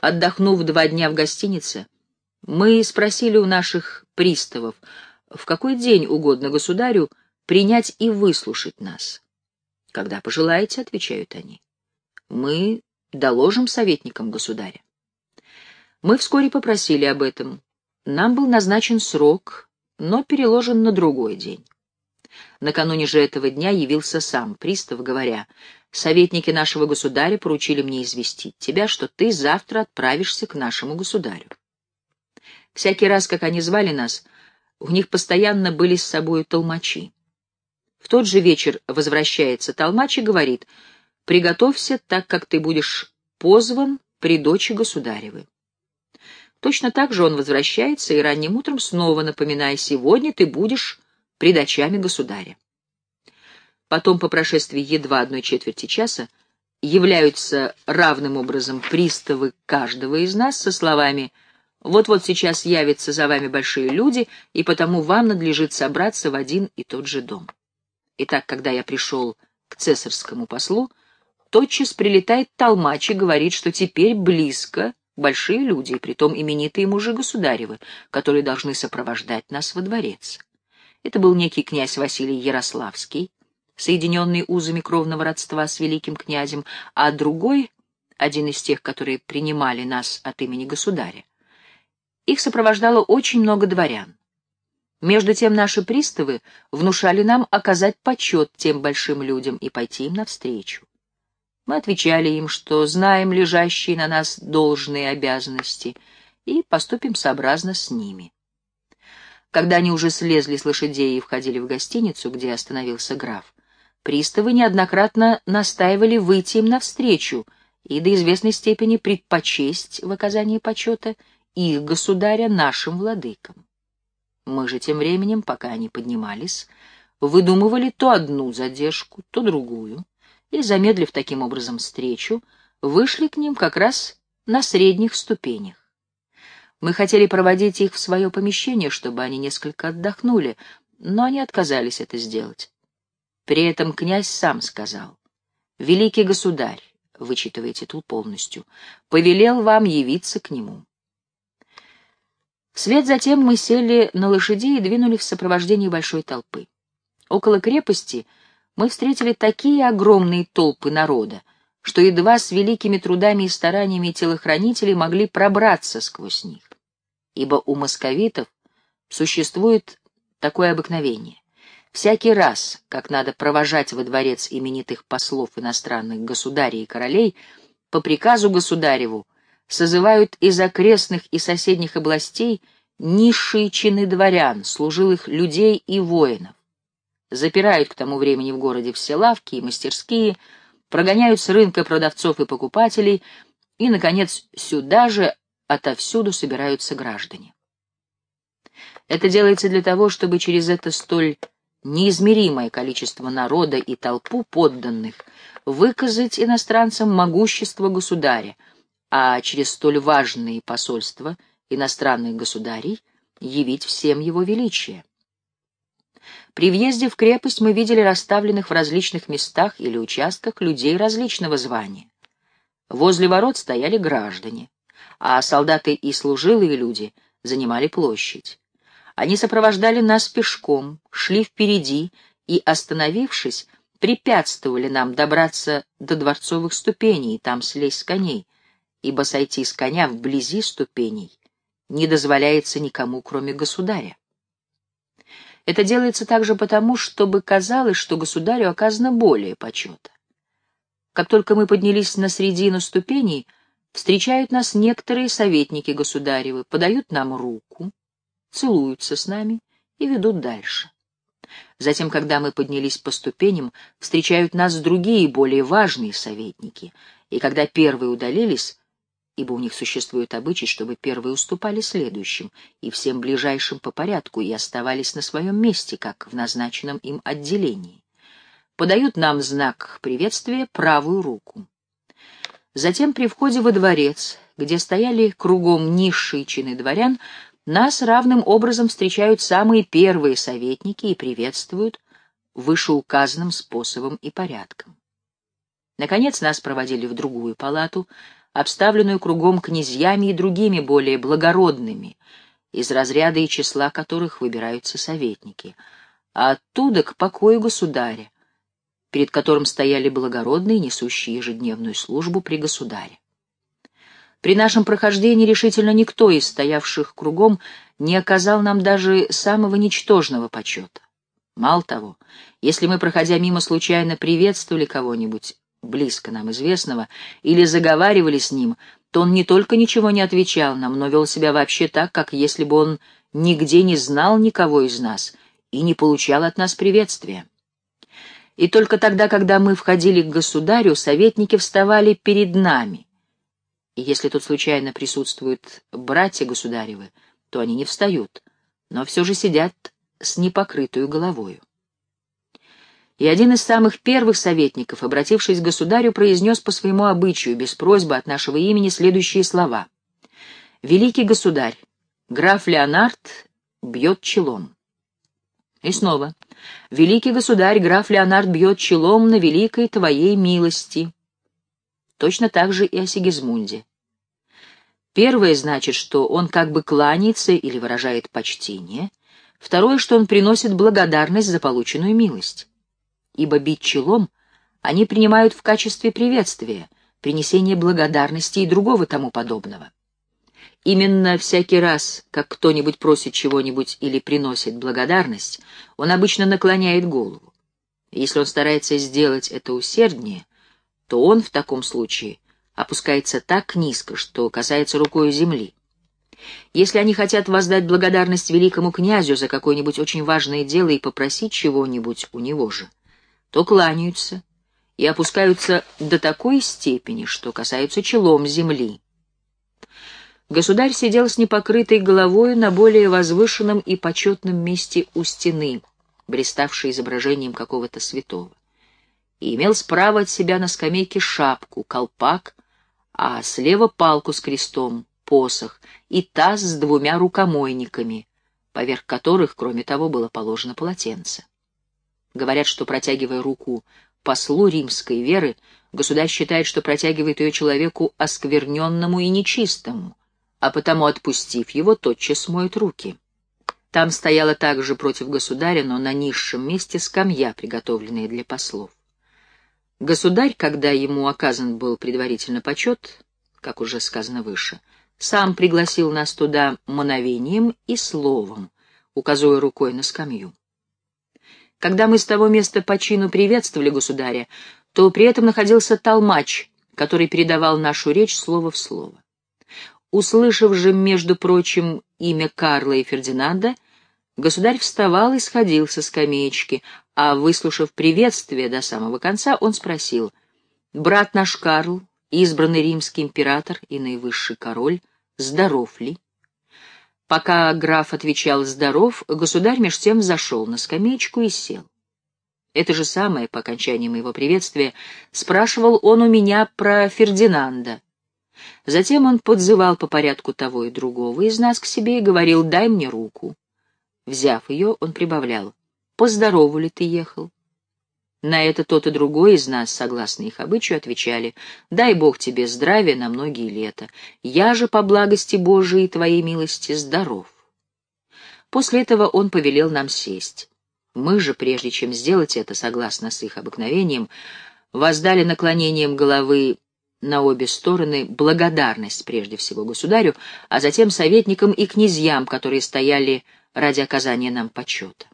Отдохнув два дня в гостинице, мы спросили у наших приставов, в какой день угодно государю принять и выслушать нас. Когда пожелаете, — отвечают они, — мы доложим советникам государя. Мы вскоре попросили об этом. Нам был назначен срок, но переложен на другой день. Накануне же этого дня явился сам пристав, говоря, «Советники нашего государя поручили мне известить тебя, что ты завтра отправишься к нашему государю». Всякий раз, как они звали нас, у них постоянно были с собой толмачи. В тот же вечер возвращается толмач и говорит, «Приготовься, так как ты будешь позван при дочи государевы». Точно так же он возвращается и ранним утром снова напоминая, «Сегодня ты будешь пред очами государя». Потом, по прошествии едва одной четверти часа, являются равным образом приставы каждого из нас со словами «Вот-вот сейчас явятся за вами большие люди, и потому вам надлежит собраться в один и тот же дом». Итак, когда я пришел к цесарскому послу, тотчас прилетает толмач и говорит, что теперь близко большие люди, и притом именитые мужи государевы, которые должны сопровождать нас во дворец. Это был некий князь Василий Ярославский, соединенный узами кровного родства с великим князем, а другой — один из тех, которые принимали нас от имени государя. Их сопровождало очень много дворян. Между тем наши приставы внушали нам оказать почет тем большим людям и пойти им навстречу. Мы отвечали им, что знаем лежащие на нас должные обязанности и поступим сообразно с ними. Когда они уже слезли с лошадей и входили в гостиницу, где остановился граф, приставы неоднократно настаивали выйти им навстречу и до известной степени предпочесть в оказании почета их государя нашим владыкам. Мы же тем временем, пока они поднимались, выдумывали то одну задержку, то другую, и, замедлив таким образом встречу, вышли к ним как раз на средних ступенях. Мы хотели проводить их в свое помещение, чтобы они несколько отдохнули, но они отказались это сделать. При этом князь сам сказал, «Великий государь, вычитывая титул полностью, повелел вам явиться к нему». Вслед затем мы сели на лошади и двинулись в сопровождении большой толпы. Около крепости мы встретили такие огромные толпы народа, что едва с великими трудами и стараниями телохранителей могли пробраться сквозь них. Ибо у московитов существует такое обыкновение. Всякий раз, как надо провожать во дворец именитых послов иностранных государей и королей, по приказу государеву созывают из окрестных и соседних областей низшие чины дворян, служилых людей и воинов. Запирают к тому времени в городе все лавки и мастерские, прогоняют с рынка продавцов и покупателей, и, наконец, сюда же отовсюду собираются граждане. Это делается для того, чтобы через это столь неизмеримое количество народа и толпу подданных выказать иностранцам могущество государя, а через столь важные посольства иностранных государей явить всем его величие. При въезде в крепость мы видели расставленных в различных местах или участках людей различного звания. Возле ворот стояли граждане, а солдаты и служилые люди занимали площадь. Они сопровождали нас пешком, шли впереди и, остановившись, препятствовали нам добраться до дворцовых ступеней и там слезть с коней, ибо сойти с коня вблизи ступеней не дозволяется никому, кроме государя. Это делается также потому, чтобы казалось, что государю оказано более почета. Как только мы поднялись на середину ступеней, встречают нас некоторые советники государевы, подают нам руку, целуются с нами и ведут дальше. Затем, когда мы поднялись по ступеням, встречают нас другие, более важные советники, и когда первые удалились, ибо у них существует обычай, чтобы первые уступали следующим и всем ближайшим по порядку и оставались на своем месте, как в назначенном им отделении. Подают нам знак приветствия правую руку. Затем при входе во дворец, где стояли кругом низшие чины дворян, нас равным образом встречают самые первые советники и приветствуют вышеуказанным способом и порядком. Наконец нас проводили в другую палату, обставленную кругом князьями и другими более благородными, из разряда и числа которых выбираются советники, а оттуда к покою государя, перед которым стояли благородные, несущие ежедневную службу при государе. При нашем прохождении решительно никто из стоявших кругом не оказал нам даже самого ничтожного почета. Мало того, если мы, проходя мимо, случайно приветствовали кого-нибудь, близко нам известного, или заговаривали с ним, то он не только ничего не отвечал нам, но вел себя вообще так, как если бы он нигде не знал никого из нас и не получал от нас приветствия. И только тогда, когда мы входили к государю, советники вставали перед нами. И если тут случайно присутствуют братья государевы, то они не встают, но все же сидят с непокрытую головою. И один из самых первых советников, обратившись к государю, произнес по своему обычаю, без просьбы от нашего имени, следующие слова. «Великий государь, граф Леонард бьет челом». И снова. «Великий государь, граф Леонард бьет челом на великой твоей милости». Точно так же и о Сигизмунде. Первое значит, что он как бы кланяется или выражает почтение. Второе, что он приносит благодарность за полученную милость. Ибо бить челом они принимают в качестве приветствия, принесения благодарности и другого тому подобного. Именно всякий раз, как кто-нибудь просит чего-нибудь или приносит благодарность, он обычно наклоняет голову. Если он старается сделать это усерднее, то он в таком случае опускается так низко, что касается рукой земли. Если они хотят воздать благодарность великому князю за какое-нибудь очень важное дело и попросить чего-нибудь у него же, то кланяются и опускаются до такой степени, что касаются челом земли. Государь сидел с непокрытой головой на более возвышенном и почетном месте у стены, блиставшей изображением какого-то святого, и имел справа от себя на скамейке шапку, колпак, а слева палку с крестом, посох и таз с двумя рукомойниками, поверх которых, кроме того, было положено полотенце. Говорят, что, протягивая руку послу римской веры, государь считает, что протягивает ее человеку оскверненному и нечистому, а потому, отпустив его, тотчас моет руки. Там стояла также против государя, но на низшем месте скамья, приготовленная для послов. Государь, когда ему оказан был предварительно почет, как уже сказано выше, сам пригласил нас туда мановением и словом, указывая рукой на скамью. Когда мы с того места по чину приветствовали государя, то при этом находился толмач, который передавал нашу речь слово в слово. Услышав же, между прочим, имя Карла и Фердинанда, государь вставал и сходил со скамеечки, а, выслушав приветствие до самого конца, он спросил, «Брат наш Карл, избранный римский император и наивысший король, здоров ли?» Пока граф отвечал «здоров», государь меж тем зашел на скамеечку и сел. Это же самое, по окончании моего приветствия, спрашивал он у меня про Фердинанда. Затем он подзывал по порядку того и другого из нас к себе и говорил «дай мне руку». Взяв ее, он прибавлял «по ли ты ехал?» На это тот и другой из нас, согласно их обычаю, отвечали, «Дай Бог тебе здравия на многие лета. Я же, по благости Божией и твоей милости, здоров». После этого он повелел нам сесть. Мы же, прежде чем сделать это, согласно с их обыкновением, воздали наклонением головы на обе стороны благодарность прежде всего государю, а затем советникам и князьям, которые стояли ради оказания нам почета.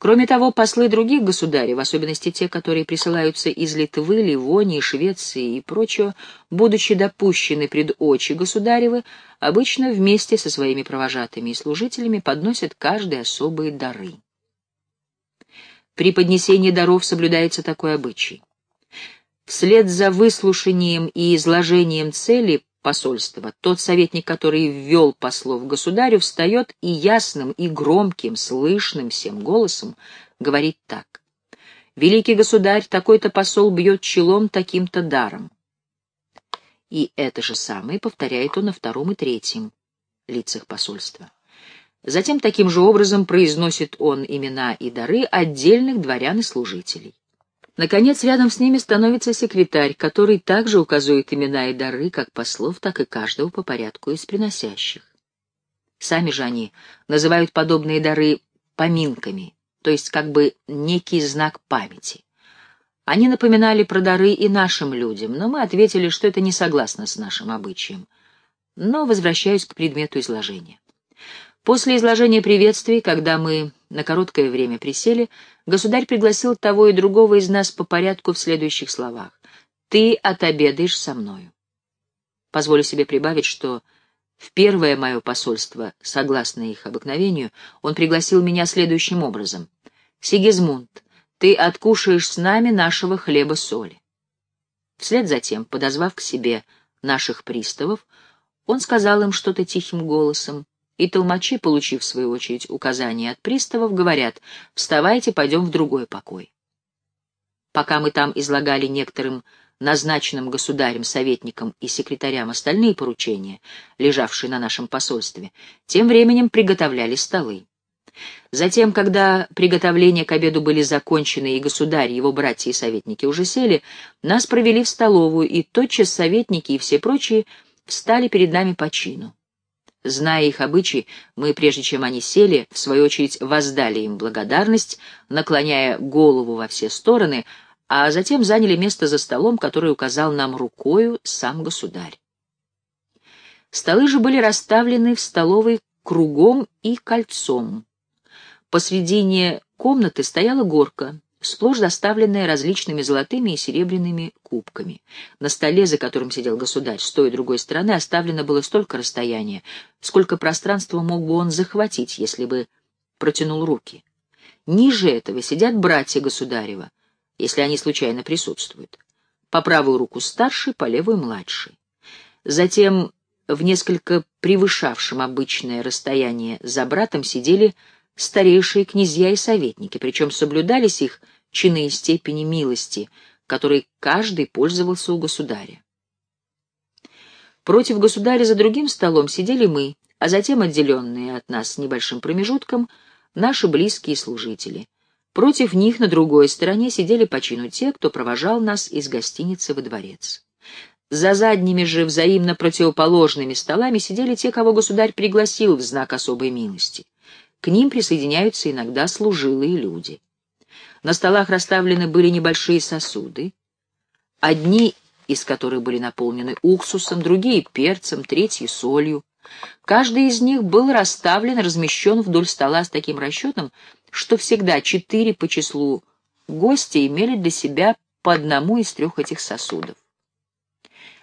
Кроме того, послы других государей, в особенности те, которые присылаются из Литвы, Ливонии, Швеции и прочего, будучи допущены пред очи государевы, обычно вместе со своими провожатыми и служителями подносят каждый особые дары. При поднесении даров соблюдается такой обычай. Вслед за выслушанием и изложением цели посольства, тот советник, который ввел послов государю, встает и ясным, и громким, слышным всем голосом говорит так. «Великий государь, такой-то посол бьет челом таким-то даром». И это же самое повторяет он на втором и третьем лицах посольства. Затем таким же образом произносит он имена и дары отдельных дворян и служителей. Наконец, рядом с ними становится секретарь, который также указывает имена и дары как послов, так и каждого по порядку из приносящих. Сами же они называют подобные дары поминками, то есть как бы некий знак памяти. Они напоминали про дары и нашим людям, но мы ответили, что это не согласно с нашим обычаем. Но возвращаюсь к предмету изложения. После изложения приветствий, когда мы на короткое время присели, государь пригласил того и другого из нас по порядку в следующих словах. «Ты отобедаешь со мною». Позволю себе прибавить, что в первое мое посольство, согласно их обыкновению, он пригласил меня следующим образом. «Сигизмунд, ты откушаешь с нами нашего хлеба-соли». Вслед за тем, подозвав к себе наших приставов, он сказал им что-то тихим голосом, и толмачи, получив в свою очередь указания от приставов, говорят «Вставайте, пойдем в другой покой». Пока мы там излагали некоторым назначенным государем, советникам и секретарям остальные поручения, лежавшие на нашем посольстве, тем временем приготовляли столы. Затем, когда приготовления к обеду были закончены и государь, его братья и советники уже сели, нас провели в столовую, и тотчас советники и все прочие встали перед нами по чину. Зная их обычаи, мы, прежде чем они сели, в свою очередь воздали им благодарность, наклоняя голову во все стороны, а затем заняли место за столом, который указал нам рукою сам государь. Столы же были расставлены в столовой кругом и кольцом. Посредине комнаты стояла горка, сплошь заставленная различными золотыми и серебряными кубками. На столе, за которым сидел государь, с той и другой стороны, оставлено было столько расстояния, сколько пространства мог бы он захватить, если бы протянул руки. Ниже этого сидят братья государева, если они случайно присутствуют. По правую руку старший, по левую младший. Затем, в несколько превышавшем обычное расстояние за братом, сидели старейшие князья и советники, причем соблюдались их чины и степени милости, которой каждый пользовался у государя. Против государя за другим столом сидели мы, а затем отделенные от нас небольшим промежутком наши близкие служители. Против них на другой стороне сидели по чину те, кто провожал нас из гостиницы во дворец. За задними же взаимно противоположными столами сидели те, кого государь пригласил в знак особой милости. К ним присоединяются иногда служилые люди. На столах расставлены были небольшие сосуды, одни из которых были наполнены уксусом, другие — перцем, третьи — солью. Каждый из них был расставлен, размещен вдоль стола с таким расчетом, что всегда четыре по числу гости имели для себя по одному из трех этих сосудов.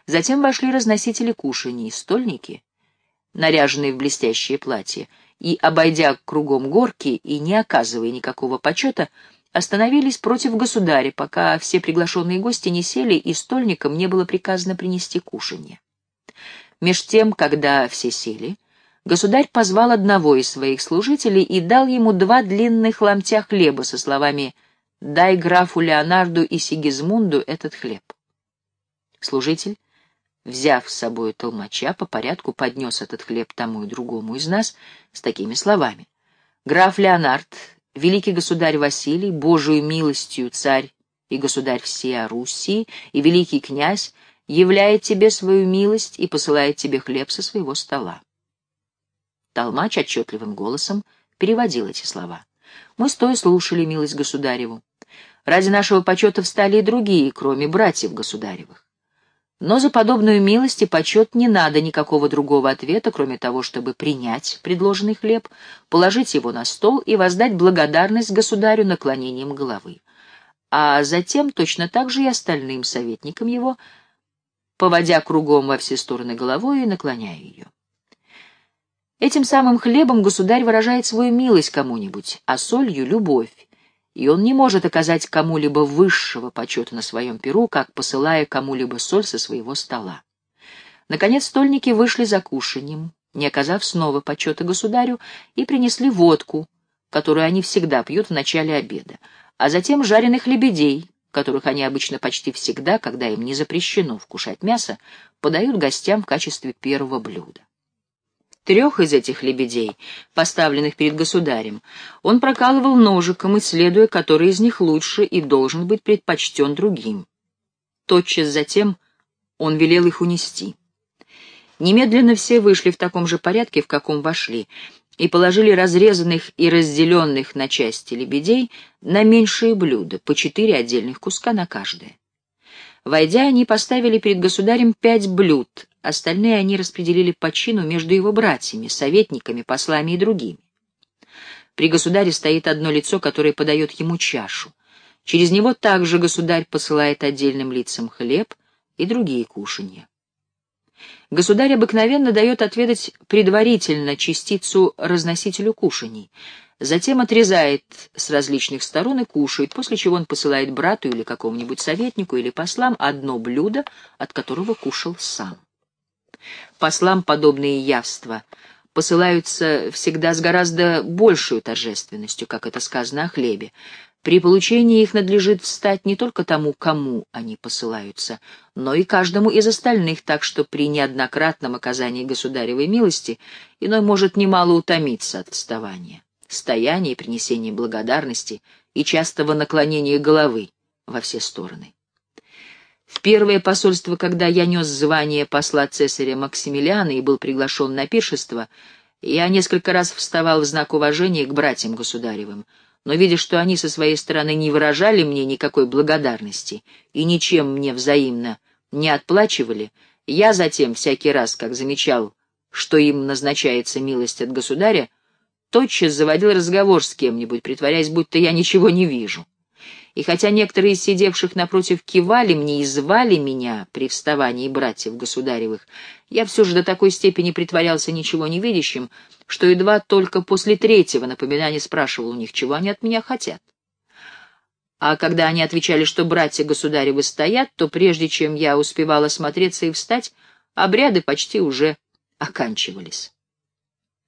Затем вошли разносители кушаний, стольники, наряженные в блестящее платье, и, обойдя кругом горки и не оказывая никакого почета, остановились против государя, пока все приглашенные гости не сели и стольникам не было приказано принести кушанье. Меж тем, когда все сели, государь позвал одного из своих служителей и дал ему два длинных ломтя хлеба со словами «Дай графу Леонарду и Сигизмунду этот хлеб». Служитель взяв с собой толмача, по порядку поднес этот хлеб тому и другому из нас с такими словами. «Граф Леонард, великий государь Василий, Божию милостью царь и государь всей Руси и великий князь являет тебе свою милость и посылает тебе хлеб со своего стола». Толмач отчетливым голосом переводил эти слова. Мы стоя слушали милость государеву. Ради нашего почета встали и другие, кроме братьев государевых. Но за подобную милость и почет не надо никакого другого ответа, кроме того, чтобы принять предложенный хлеб, положить его на стол и воздать благодарность государю наклонением головы. А затем точно так же и остальным советникам его, поводя кругом во все стороны головой и наклоняя ее. Этим самым хлебом государь выражает свою милость кому-нибудь, а солью — любовь, и он не может оказать кому-либо высшего почета на своем перу, как посылая кому-либо соль со своего стола. Наконец стольники вышли за кушаньем, не оказав снова почета государю, и принесли водку, которую они всегда пьют в начале обеда, а затем жареных лебедей, которых они обычно почти всегда, когда им не запрещено вкушать мясо, подают гостям в качестве первого блюда. Трех из этих лебедей, поставленных перед государем, он прокалывал ножиком, исследуя, который из них лучше и должен быть предпочтен другим. Тотчас затем он велел их унести. Немедленно все вышли в таком же порядке, в каком вошли, и положили разрезанных и разделенных на части лебедей на меньшие блюда, по четыре отдельных куска на каждое. Войдя, они поставили перед государем пять блюд, остальные они распределили по чину между его братьями, советниками, послами и другими. При государе стоит одно лицо, которое подает ему чашу. Через него также государь посылает отдельным лицам хлеб и другие кушанья. Государь обыкновенно дает отведать предварительно частицу разносителю кушаний, затем отрезает с различных сторон и кушает, после чего он посылает брату или какому-нибудь советнику или послам одно блюдо, от которого кушал сам. Послам подобные явства посылаются всегда с гораздо большей торжественностью, как это сказано о хлебе, при получении их надлежит встать не только тому, кому они посылаются, но и каждому из остальных, так что при неоднократном оказании государевой милости иной может немало утомиться от вставания, стояния и принесения благодарности и частого наклонения головы во все стороны. В первое посольство, когда я нес звание посла цесаря Максимилиана и был приглашен на пиршество, я несколько раз вставал в знак уважения к братьям государевым — но, видя, что они со своей стороны не выражали мне никакой благодарности и ничем мне взаимно не отплачивали, я затем, всякий раз, как замечал, что им назначается милость от государя, тотчас заводил разговор с кем-нибудь, притворяясь, будто я ничего не вижу. И хотя некоторые из сидевших напротив кивали мне и звали меня при вставании братьев государевых, я все же до такой степени притворялся ничего не видящим, что едва только после третьего напоминания спрашивал у них, чего они от меня хотят. А когда они отвечали, что братья государевы стоят, то прежде чем я успевал осмотреться и встать, обряды почти уже оканчивались.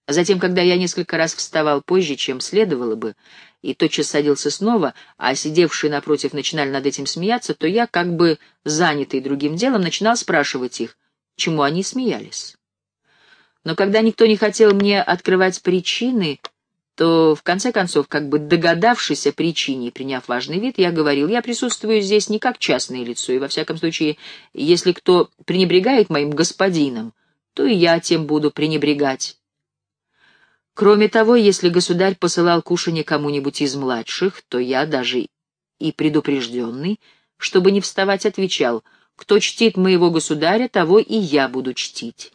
Затем, когда я несколько раз вставал позже, чем следовало бы, и тотчас садился снова, а сидевшие напротив начинали над этим смеяться, то я, как бы занятый другим делом, начинал спрашивать их, чему они смеялись. Но когда никто не хотел мне открывать причины, то, в конце концов, как бы догадавшись о причине и приняв важный вид, я говорил, я присутствую здесь не как частное лицо, и, во всяком случае, если кто пренебрегает моим господином, то и я тем буду пренебрегать. Кроме того, если государь посылал кушанье кому-нибудь из младших, то я даже и предупрежденный, чтобы не вставать, отвечал, кто чтит моего государя, того и я буду чтить.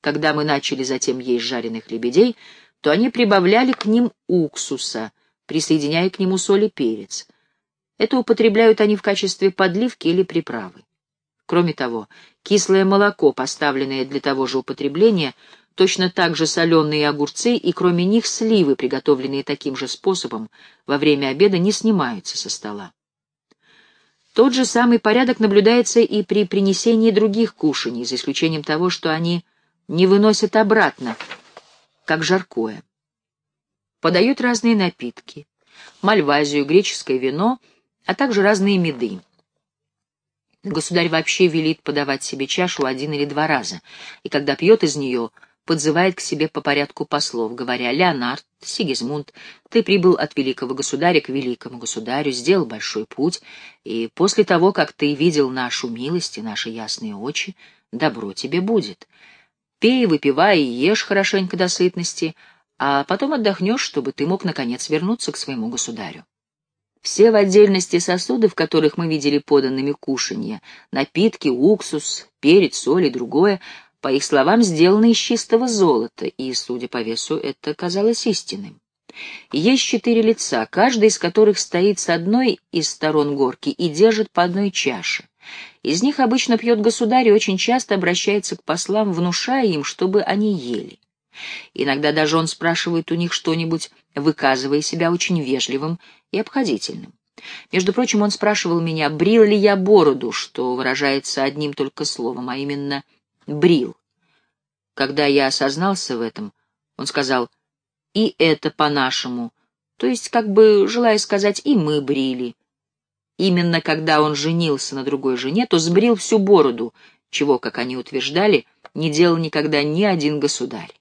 Когда мы начали затем есть жареных лебедей, то они прибавляли к ним уксуса, присоединяя к нему соль и перец. Это употребляют они в качестве подливки или приправы. Кроме того, кислое молоко, поставленное для того же употребления, точно так же соленые огурцы и кроме них сливы, приготовленные таким же способом, во время обеда не снимаются со стола. Тот же самый порядок наблюдается и при принесении других кушаний, за исключением того, что они не выносят обратно, как жаркое. Подают разные напитки, мальвазию, греческое вино, а также разные меды. Государь вообще велит подавать себе чашу один или два раза, и когда пьет из нее, подзывает к себе по порядку послов, говоря «Леонард, Сигизмунд, ты прибыл от великого государя к великому государю, сделал большой путь, и после того, как ты видел нашу милость и наши ясные очи, добро тебе будет. Пей, выпивай и ешь хорошенько до сытности, а потом отдохнешь, чтобы ты мог, наконец, вернуться к своему государю. Все в отдельности сосуды, в которых мы видели поданными кушанья, напитки, уксус, перец, соль и другое, по их словам, сделаны из чистого золота, и, судя по весу, это казалось истинным. Есть четыре лица, каждый из которых стоит с одной из сторон горки и держит по одной чаше. Из них обычно пьет государь и очень часто обращается к послам, внушая им, чтобы они ели. Иногда даже он спрашивает у них что-нибудь, выказывая себя очень вежливым и обходительным. Между прочим, он спрашивал меня, брил ли я бороду, что выражается одним только словом, а именно «брил». Когда я осознался в этом, он сказал «и это по-нашему», то есть, как бы желая сказать, и мы брили. Именно когда он женился на другой жене, то сбрил всю бороду, чего, как они утверждали, не делал никогда ни один государь.